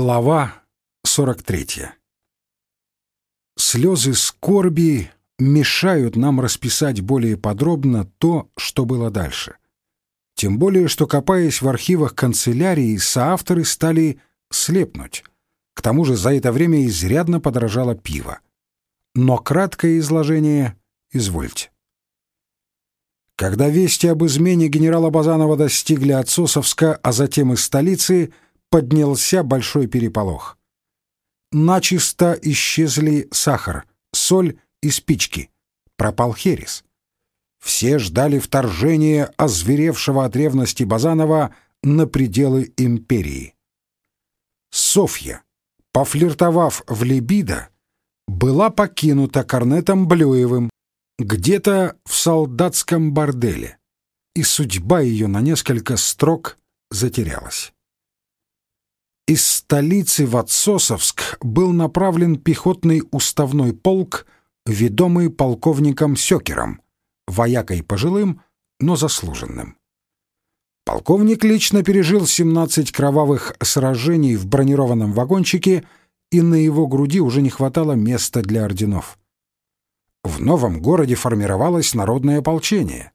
Глава 43 Слезы скорби мешают нам расписать более подробно то, что было дальше. Тем более, что, копаясь в архивах канцелярии, соавторы стали слепнуть. К тому же за это время изрядно подорожало пиво. Но краткое изложение извольте. Когда вести об измене генерала Базанова достигли Отсосовска, а затем и столицы – поднялся большой переполох. Начисто исчезли сахар, соль и спички. Пропал херес. Все ждали вторжения озверевшего от ревности Базанова на пределы империи. Софья, пофлиртовав в либидо, была покинута Корнетом Блюевым где-то в солдатском борделе, и судьба ее на несколько строк затерялась. Из столицы в Отсосовск был направлен пехотный уставной полк, ведомый полковником Сёкером, воякой пожилым, но заслуженным. Полковник лично пережил 17 кровавых сражений в бронированном вагончике, и на его груди уже не хватало места для орденов. В новом городе формировалось народное ополчение.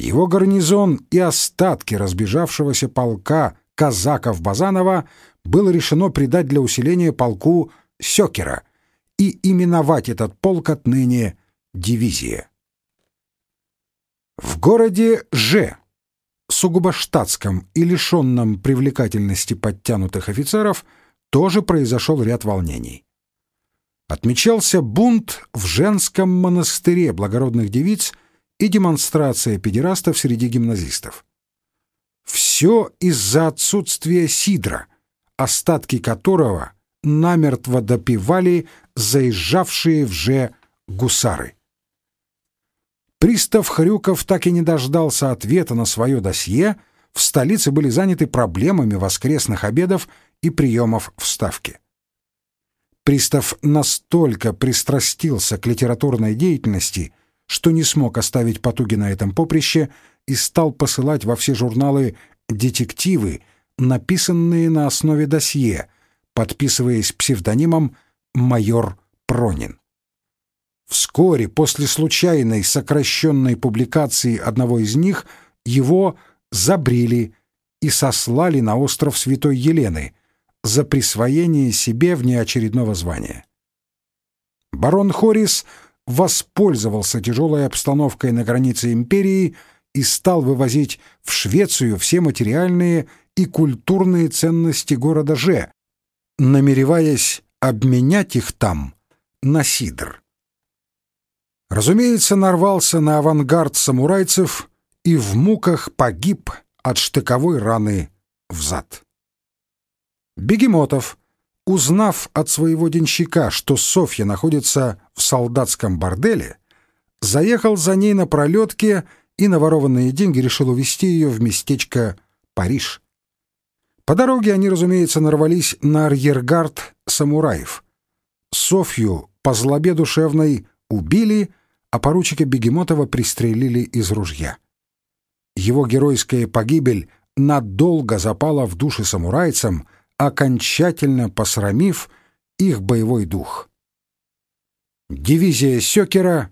Его гарнизон и остатки разбежавшегося полка казаков Базанова было решено придать для усиления полку Сёкера и именовать этот полк отныне дивизия. В городе Ж, сугубо штатском и лишенном привлекательности подтянутых офицеров, тоже произошел ряд волнений. Отмечался бунт в женском монастыре благородных девиц и демонстрация педерастов среди гимназистов. Все из-за отсутствия сидра, остатки которого намертво допивали заезжавшие в гусары. Пристав Хрюков так и не дождался ответа на свое досье, в столице были заняты проблемами воскресных обедов и приемов в Ставке. Пристав настолько пристрастился к литературной деятельности, что не смог оставить потуги на этом поприще и стал посылать во все журналы детективы, написанные на основе досье, подписываясь псевдонимом «Майор Пронин». Вскоре после случайной сокращенной публикации одного из них его забрили и сослали на остров Святой Елены за присвоение себе внеочередного звания. Барон Хорис воспользовался тяжелой обстановкой на границе империи и стал вывозить в Швецию все материальные и культурные ценности города Ж, намереваясь обменять их там на сидр. Разумеется, нарвался на авангард самурайцев и в муках погиб от штыковой раны в зад. Бегемотов, узнав от своего денщика, что Софья находится в солдатском борделе, заехал за ней на пролетке и на ворованные деньги решил увезти ее в местечко Париж. По дороге они, разумеется, нарвались на арьергард самураев. Софью по злобе душевной убили, а поручика Бегемотова пристрелили из ружья. Его геройская погибель надолго запала в души самурайцам, окончательно посрамив их боевой дух. Дивизия Сёкера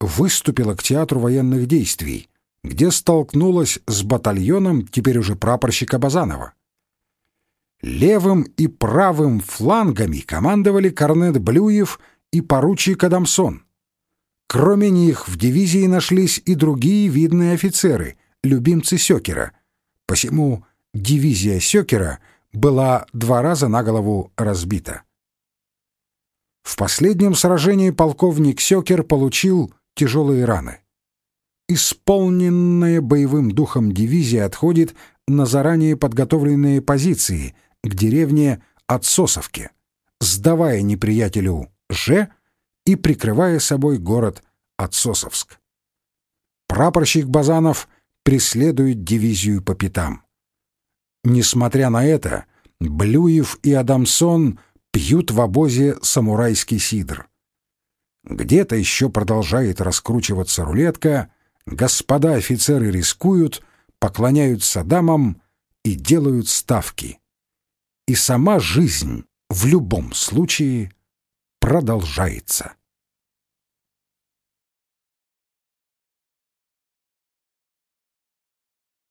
выступила к театру военных действий, где столкнулась с батальоном теперь уже прапорщика Базанова. Левым и правым флангами командовали корнет Блюев и поручик Адамсон. Кроме них в дивизии нашлись и другие видные офицеры, любимцы Сёкера. Посему дивизия Сёкера была два раза на голову разбита. В последнем сражении полковник Сёкер получил тяжелые раны. Исполненная боевым духом дивизия отходит на заранее подготовленные позиции к деревне Отсосовке, сдавая неприятелю Ж и прикрывая собой город Отсосовск. Прапорщик Базанов преследует дивизию по пятам. Несмотря на это, Блюев и Адамсон пьют в обозе самурайский сидр. Где-то еще продолжает раскручиваться рулетка, господа офицеры рискуют, поклоняются дамам и делают ставки. и сама жизнь в любом случае продолжается.